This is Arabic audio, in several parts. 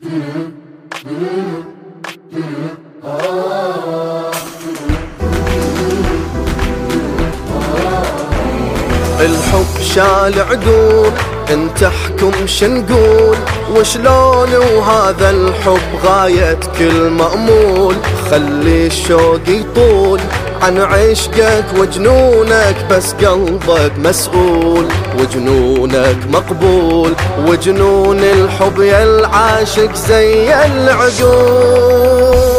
الحب شال عدول انت احكم شنقول وشلون وهذا الحب غاية كل مأمول؟ خلي الشوق يطول. عن عشقك وجنونك بس قلبك مسؤول. وجنونك مقبول وجنون الحب يا العاشق زي العقول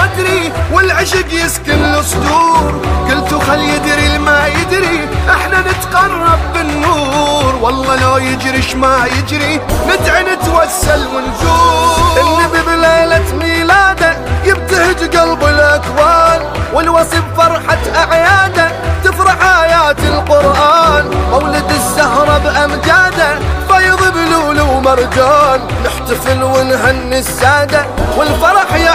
بصدري والعشق يسكن الصدور قلت خل يدري ما يدري. إحنا نتقرب بالنور. والله لو يجري ما يجري؟ ندعي نتوسل ونزور. النبي بليلة ميلاده يبتهج قلب الأكوان. والوصف فرحة أعياده تفرح آيات القرآن. مولد الزهرة بأمجاده فيض بلول ومرجان. نحتفل ونهني السادة. والفرح يعني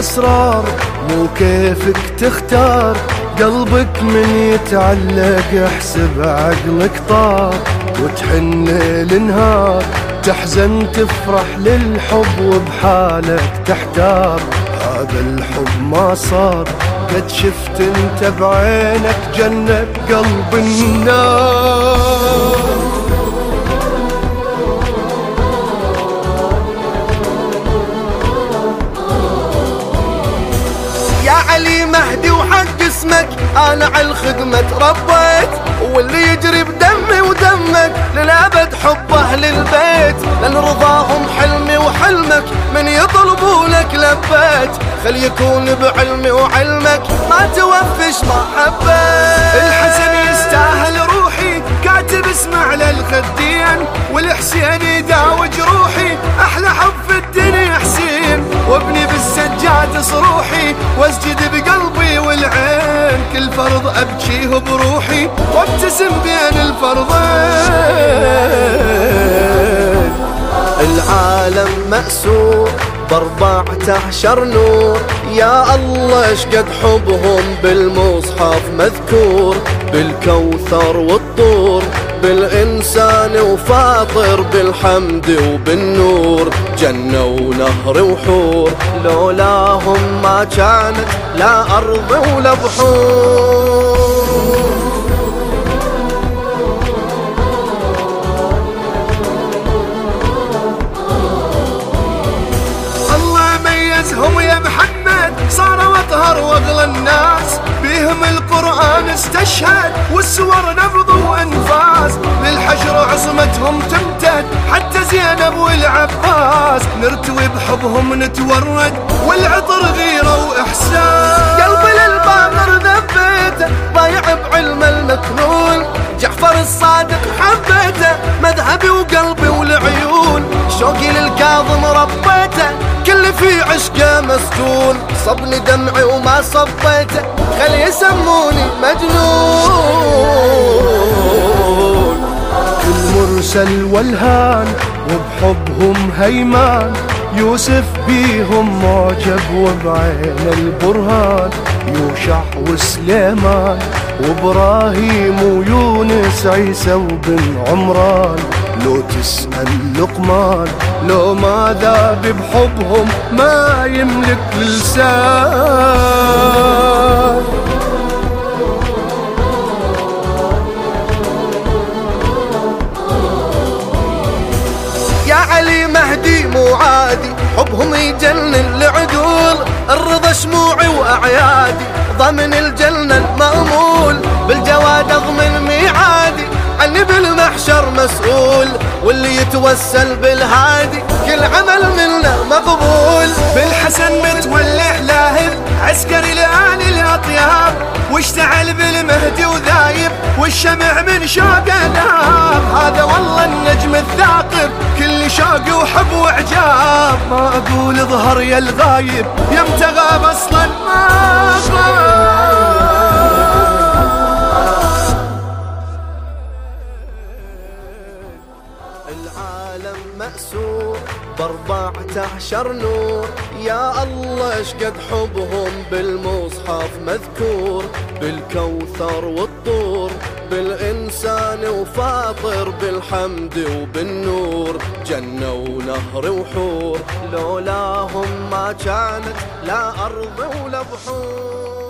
أسرار مو كيفك تختار. قلبك من يتعلق احسب عقلك طار. وتحن ليل نهار تحزن تفرح للحب وبحالك تحتار. هذا الحب ما صار قد شفت انت بعينك جنة قلب النار. اسمك أنا على الخدمة تربيت واللي يجري بدمي ودمك للأبد حب أهل البيت. لأن رضاهم حلمي وحلمك من يطلبونك لبيت خل يكون بعلمي وعلمك ما توفش ما حبيت. الحسن يستاهل روحي كاتب اسم على الخدين والحسين يداوي جروحي أحلى حب في الدنيا حسين. وابني بالسجاد صروحي واسجد بقلبي والعين كل فرض ابكيه بروحي وابتسم بين الفرضين. العالم مأسور بأربعة عشر نور. يا الله اشقد حبهم بالمصحف مذكور بالكوثر والطور بالإنسان وفاطر بالحمد وبالنور. جنة ونهر وحور لولاهم ما كانت لا أرض ولا بحور. الله ميزهم يا محمد صاروا أطهر وأغلى الناس. بيهم القرآن استشهد والسور نبض وأنفاس. للحشر عصمتهم تمتد حتى زينب والعباس. نرتوي بحبهم نتورد والعطر غيرة واحساس مذهبي وقلبي والعيون شوقي للكاظم ربيته كل في عشقه مسجون. صبني دمعي وما صبيته خل يسموني مجنون. كل مرسل والهان وبحبهم هيمان. يوسف بيهم معجب وبعين البرهان. يوشع وسليمان وإبراهيم ويونس عيسى وبن عمران. لو تسأل لقمان لو ما ذاب بحبهم ما يملك لسان يا علي مهدي مو عادي حبهم يجنن العدول الرضا شموعي وأعيادي ضمن الجنة المأمول يتوسل بالهادي كل عمل منه مقبول. بالحسن متولح لاهب عسكري لآل الأطياب. واشتعل بالمهدي وذايب والشمع من شوقه ناب هذا والله النجم الثاقب كل شوق وحب وعجاب ما أقول اظهر يا الغايب يمتى غاب أصلا ما بأربعة عشر نور. يا الله إشقد حبهم بالمصحف مذكور بالكوثر والطور بالإنسان وفاطر بالحمد وبالنور. جنة ونهر وحور لولاهم ما كانت لا أرض ولا بحور.